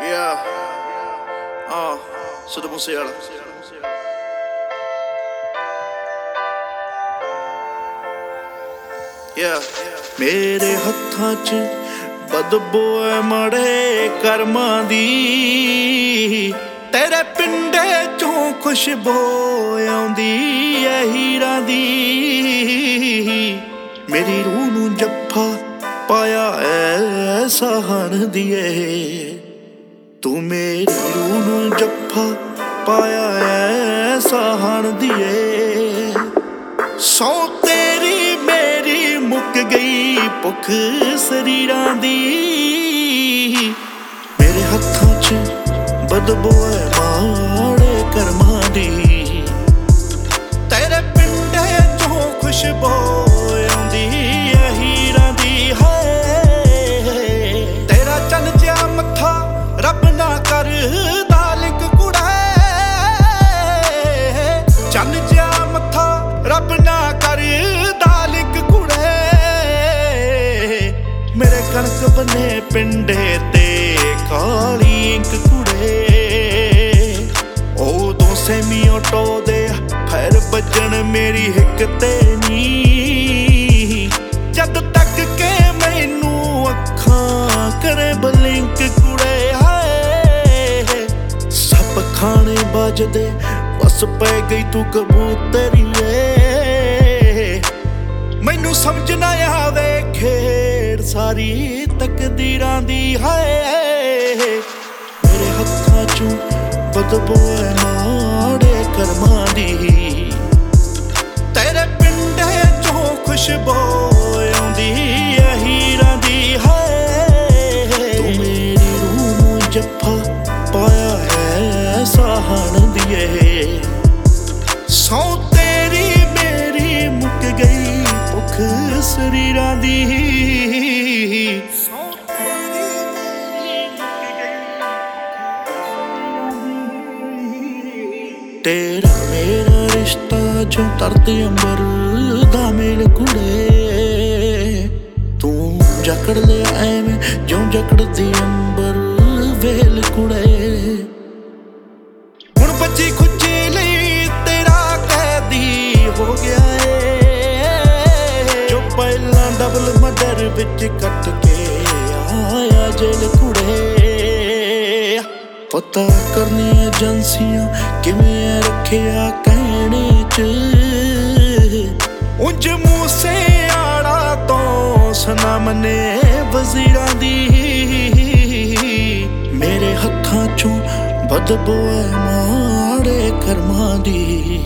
Yeah. Uh, Sido Musiala. Yeah. ਮੇਰੇ ਹੱਥਾਂ 'ਚ ਬਦਬੋ ਐ ਮੜੇ ਕਰਮਾਂ ਦੀ ਤੇਰੇ ਪਿੰਡੇ 'ਚੋਂ ਖੁਸ਼ਬੂ ਆਉਂਦੀ ਐ ਹੀਰਾਂ ਦੀ ਮੇਰੀ ਰੂਹ ਨੂੰ ਜੱਫਾ ਪਾਇਆ ਐ ਸਹਣ ਦੀਏ ਤੂੰ ਮੇਰੀ ਰੂਹ ਨੂੰ ਜੱਫਾ ਪਾਇਆ ਐ ਸਹਣ ਦੀਏ ਸੌ ਤੇਰੀ ਮੇਰੀ ਮੁੱਕ ਗਈ ਭੁੱਖ ਸਰੀਰਾਂ ਦੀ। ਮੇਰੇ ਹੱਥਾਂ 'ਚ ਬਦਬੂ ਮੇਰੇ ਪਿੰਡੇ ਤੇ ਕਾਲੀ ਇੰਕ ਕੁੜੇ। ਉਦੋਂ ਸੈਮੀ ਆਟੋ ਦੇ ਫੈਰ ਵੱਜਣ ਮੇਰੀ ਹਿੱਕ ਤੇ ਨੀ। ਜਦ ਤੱਕ ਕੇ ਮੈਨੂੰ ਅੱਖਾਂ ਕਰੇ ਬਲਿੰਕ ਕੁੜੇ, ਹਾਏ। ਸਭ ਖਾਣੇ ਵੱਜਦੇ, ਵਸ ਪੈ ਗਈ ਤੂੰ ਕਬੂਤਰੀਏ। ਮੈਨੂੰ ਸਮਝ ਨਾ ਆਵੇ ਖੇਡ ਸਾਰੀ ਤਕਦੀਰਾਂ ਦੀ ਹਾਏ ਮੇਰੇ ਹੱਥਾਂ ਚੋਂ ਬਦਬੂ ਐ ਮਾੜੇ ਕਰਮਾਂ ਦੀ। ਤੇਰੇ ਪਿੰਡੇ ਚੋਂ ਖੁਸ਼ਬੂ ਆਉਂਦੀ ਐ ਹੀਰਾਂ ਦੀ, ਹੈ ਤੂੰ ਮੇਰੀ ਰੂਹ ਨੂੰ ਜੱਫਾ ਪਾਇਆ ਹੈ ਸਾਹਣ ਦੀਏ। ਸੌ ਤੇਰੀ ਮੇਰੀ ਮੁੱਕ ਗਈ ਭੁੱਖ ਸਰੀਰਾਂ ਦੀ। ਸੌ ਤੇਰਾ ਮੇਰਾ ਰਿਸ਼ਤਾ ਜੋ ਤਰਤੇ ਅੰਬਰ ਦਾ ਮੇਲ ਕੁੜੇ। ਤੂੰ ਜਕੜ ਲੈ ਐਵੇਂ, ਜਿਉਂ ਜਕੜਦੀ ਅੰਬਰ ਵੇਲ ਕੁੜੇ। ਵਿੱਚ ਕੱਟ ਕੇ ਆਇਆ ਜੇਲ ਕੁੜੇ। ਪਤਾ ਕਰਨੀ ਏਜੰਸੀਆਂ ਕਿਵੇਂ ਰੱਖਿਆ ਕਹਿਣੇ ਚ। ਉਂਝ ਮੂਸੇ ਆੜਾ ਤੋਂ ਸਨਮ ਨੇ ਵਜ਼ੀਰਾਂ ਦੀ। ਮੇਰੇ ਹੱਥਾਂ ਚੋਂ ਬਦਬੂ ਐ ਮਾੜੇ ਕਰਮਾਂ ਦੀ।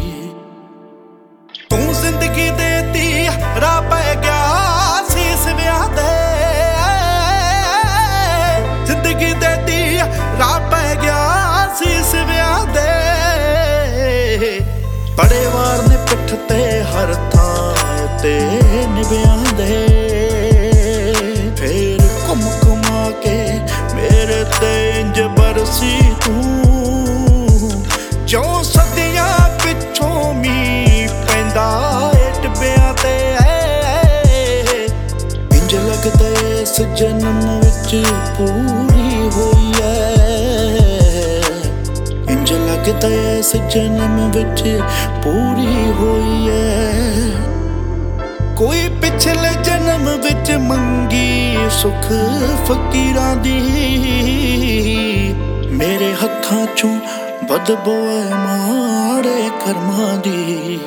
ਜਨਮ ਵਿੱਚ ਪੂਰੀ ਹੋਈ ਐ। ਇੰਜ ਲੱਗਦਾ ਏ ਇਸ ਜਨਮ ਵਿੱਚ ਪੂਰੀ ਹੋਈ ਐ। ਕੋਈ ਪਿਛਲੇ ਜਨਮ ਵਿੱਚ ਮੰਗੀ ਸੁਖ ਫਕੀਰਾਂ ਦੀ। ਮੇਰੇ ਹੱਥਾਂ ਚੋਂ ਬਦਬੋ ਐ ਮਾੜੇ ਕਰਮਾਂ ਦੀ।